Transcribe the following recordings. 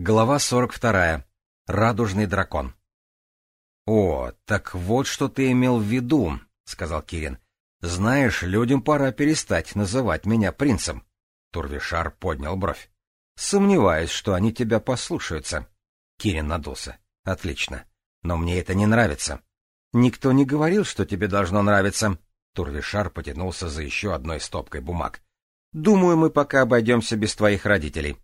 Глава 42. Радужный дракон. «О, так вот что ты имел в виду», — сказал Кирин. «Знаешь, людям пора перестать называть меня принцем». Турвишар поднял бровь. «Сомневаюсь, что они тебя послушаются». Кирин надулся. «Отлично. Но мне это не нравится». «Никто не говорил, что тебе должно нравиться». Турвишар потянулся за еще одной стопкой бумаг. «Думаю, мы пока обойдемся без твоих родителей».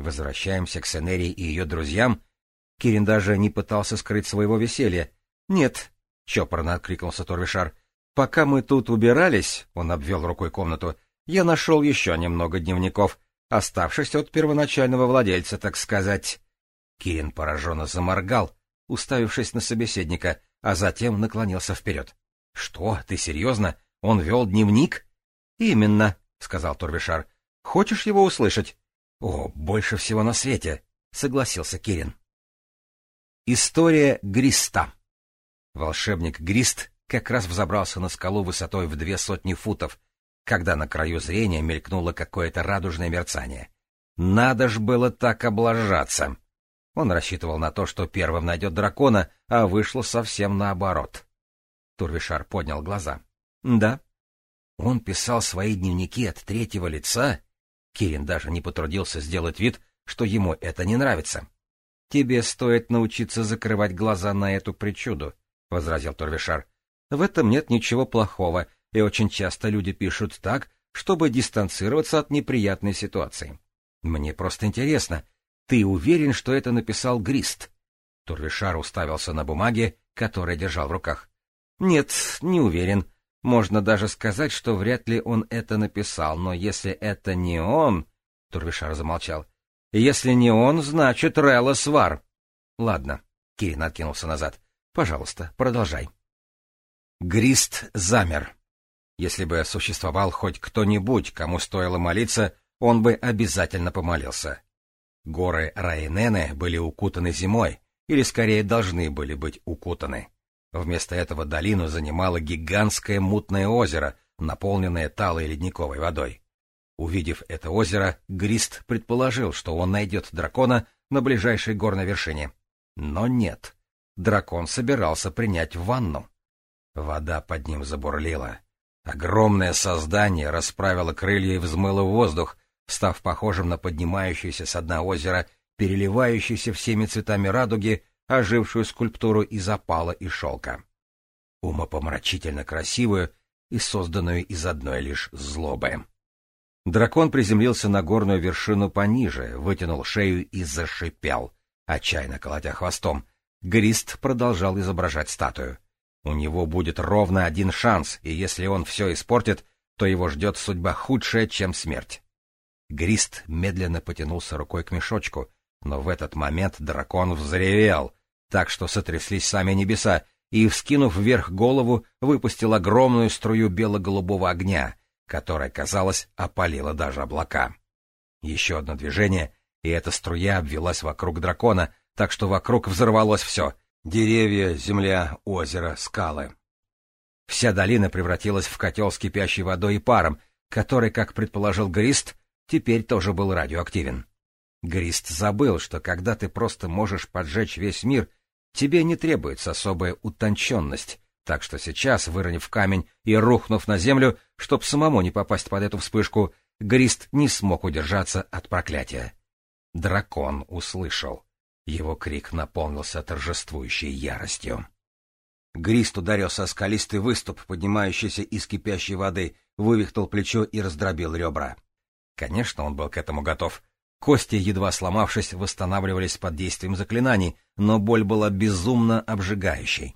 Возвращаемся к Сенерии и ее друзьям. Кирин даже не пытался скрыть своего веселья. «Нет», — чопорно откликнулся Торвишар, — «пока мы тут убирались», — он обвел рукой комнату, — «я нашел еще немного дневников, оставшись от первоначального владельца, так сказать». Кирин пораженно заморгал, уставившись на собеседника, а затем наклонился вперед. «Что? Ты серьезно? Он вел дневник?» «Именно», — сказал Турвишар. «Хочешь его услышать?» О, больше всего на свете, согласился Кирин. История Гриста. Волшебник Грист как раз взобрался на скалу высотой в две сотни футов, когда на краю зрения мелькнуло какое-то радужное мерцание. Надо ж было так облажаться. Он рассчитывал на то, что первым найдет дракона, а вышло совсем наоборот. Турвишар поднял глаза. — Да. Он писал свои дневники от третьего лица? Кирин даже не потрудился сделать вид, что ему это не нравится. — Тебе стоит научиться закрывать глаза на эту причуду, — возразил Торвишар. — В этом нет ничего плохого, и очень часто люди пишут так, чтобы дистанцироваться от неприятной ситуации. Мне просто интересно, ты уверен, что это написал Грист? Турвишар уставился на бумаге, которую держал в руках. — Нет, не уверен, можно даже сказать, что вряд ли он это написал, но если это не он... Турвишар замолчал. Если не он, значит Релла Свар. Ладно. Кирин откинулся назад. Пожалуйста, продолжай. Грист замер. Если бы существовал хоть кто-нибудь, кому стоило молиться, он бы обязательно помолился. Горы Райнены были укутаны зимой, или скорее должны были быть укутаны. Вместо этого долину занимало гигантское мутное озеро, наполненное талой ледниковой водой. Увидев это озеро, Грист предположил, что он найдет дракона на ближайшей горной вершине. Но нет. Дракон собирался принять ванну. Вода под ним забурлила. Огромное создание расправило крылья и взмыло в воздух, став похожим на поднимающееся с дна озера, переливающийся всеми цветами радуги, ожившую скульптуру из опала и шелка. Умопомрачительно красивую и созданную из одной лишь злобы. Дракон приземлился на горную вершину пониже, вытянул шею и зашипел, отчаянно колотя хвостом. Грист продолжал изображать статую. У него будет ровно один шанс, и если он все испортит, то его ждет судьба худшая, чем смерть. Грист медленно потянулся рукой к мешочку, но в этот момент дракон взревел, так что сотряслись сами небеса, и, вскинув вверх голову, выпустил огромную струю бело-голубого огня, которая, казалось, опалила даже облака. Еще одно движение, и эта струя обвелась вокруг дракона, так что вокруг взорвалось все — деревья, земля, озеро, скалы. Вся долина превратилась в котел с кипящей водой и паром, который, как предположил Грист, теперь тоже был радиоактивен. Грист забыл, что когда ты просто можешь поджечь весь мир — Тебе не требуется особая утонченность, так что сейчас, выронив камень и рухнув на землю, чтоб самому не попасть под эту вспышку, Грист не смог удержаться от проклятия. Дракон услышал. Его крик наполнился торжествующей яростью. Грист ударил со скалистый выступ, поднимающийся из кипящей воды, вывихнул плечо и раздробил ребра. Конечно, он был к этому готов. Кости, едва сломавшись, восстанавливались под действием заклинаний, но боль была безумно обжигающей.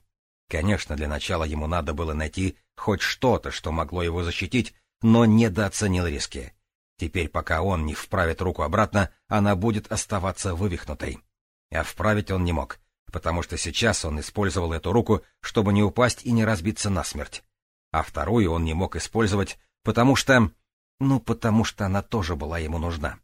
Конечно, для начала ему надо было найти хоть что-то, что могло его защитить, но недооценил риски. Теперь, пока он не вправит руку обратно, она будет оставаться вывихнутой. А вправить он не мог, потому что сейчас он использовал эту руку, чтобы не упасть и не разбиться насмерть. А вторую он не мог использовать, потому что... Ну, потому что она тоже была ему нужна.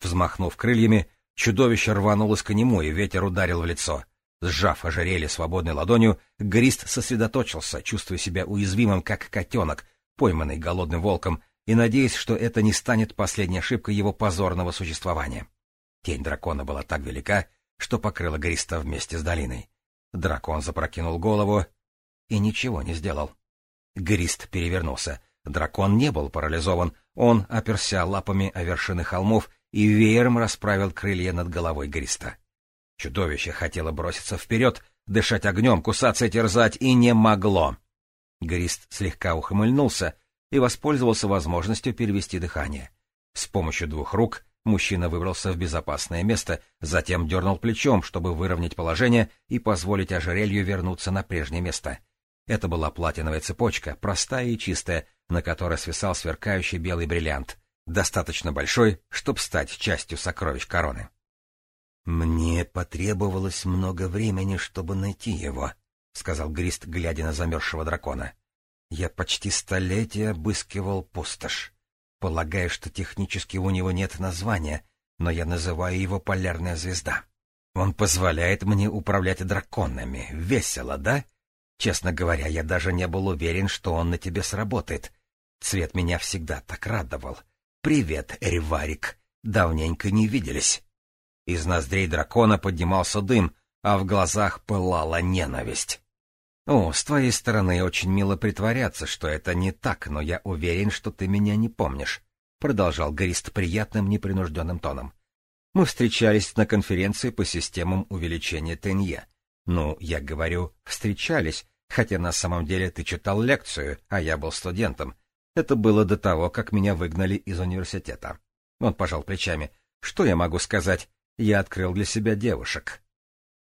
Взмахнув крыльями, чудовище рванулось к нему, и ветер ударил в лицо. Сжав ожерелье свободной ладонью, Грист сосредоточился, чувствуя себя уязвимым, как котенок, пойманный голодным волком, и надеясь, что это не станет последней ошибкой его позорного существования. Тень дракона была так велика, что покрыла Гриста вместе с долиной. Дракон запрокинул голову и ничего не сделал. Грист перевернулся. Дракон не был парализован, он оперся лапами о вершины холмов и веером расправил крылья над головой Гриста. Чудовище хотело броситься вперед, дышать огнем, кусаться и терзать, и не могло. Грист слегка ухмыльнулся и воспользовался возможностью перевести дыхание. С помощью двух рук мужчина выбрался в безопасное место, затем дернул плечом, чтобы выровнять положение и позволить ожерелью вернуться на прежнее место. Это была платиновая цепочка, простая и чистая, на которой свисал сверкающий белый бриллиант достаточно большой, чтобы стать частью сокровищ короны. «Мне потребовалось много времени, чтобы найти его», — сказал Грист, глядя на замерзшего дракона. «Я почти столетия обыскивал пустошь. Полагаю, что технически у него нет названия, но я называю его Полярная звезда. Он позволяет мне управлять драконами. Весело, да? Честно говоря, я даже не был уверен, что он на тебе сработает. Цвет меня всегда так радовал. «Привет, Эриварик! Давненько не виделись!» Из ноздрей дракона поднимался дым, а в глазах пылала ненависть. «О, с твоей стороны очень мило притворяться, что это не так, но я уверен, что ты меня не помнишь», — продолжал Грист приятным непринужденным тоном. «Мы встречались на конференции по системам увеличения Тенье. Ну, я говорю, встречались, хотя на самом деле ты читал лекцию, а я был студентом, это было до того, как меня выгнали из университета. Он пожал плечами. Что я могу сказать? Я открыл для себя девушек.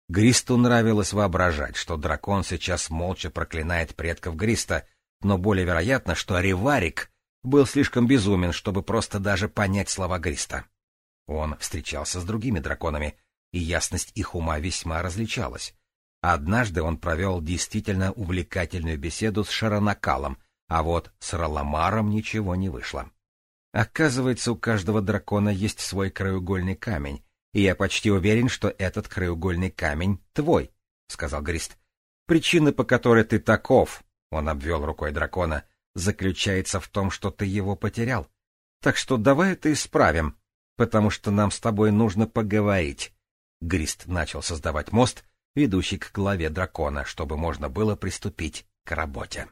Гристу нравилось воображать, что дракон сейчас молча проклинает предков Гриста, но более вероятно, что Риварик был слишком безумен, чтобы просто даже понять слова Гриста. Он встречался с другими драконами, и ясность их ума весьма различалась. Однажды он провел действительно увлекательную беседу с Шаранакалом — а вот с Роломаром ничего не вышло. Оказывается, у каждого дракона есть свой краеугольный камень, и я почти уверен, что этот краеугольный камень твой, — сказал Грист. Причина, по которой ты таков, — он обвел рукой дракона, — заключается в том, что ты его потерял. Так что давай это исправим, потому что нам с тобой нужно поговорить. Грист начал создавать мост, ведущий к главе дракона, чтобы можно было приступить к работе.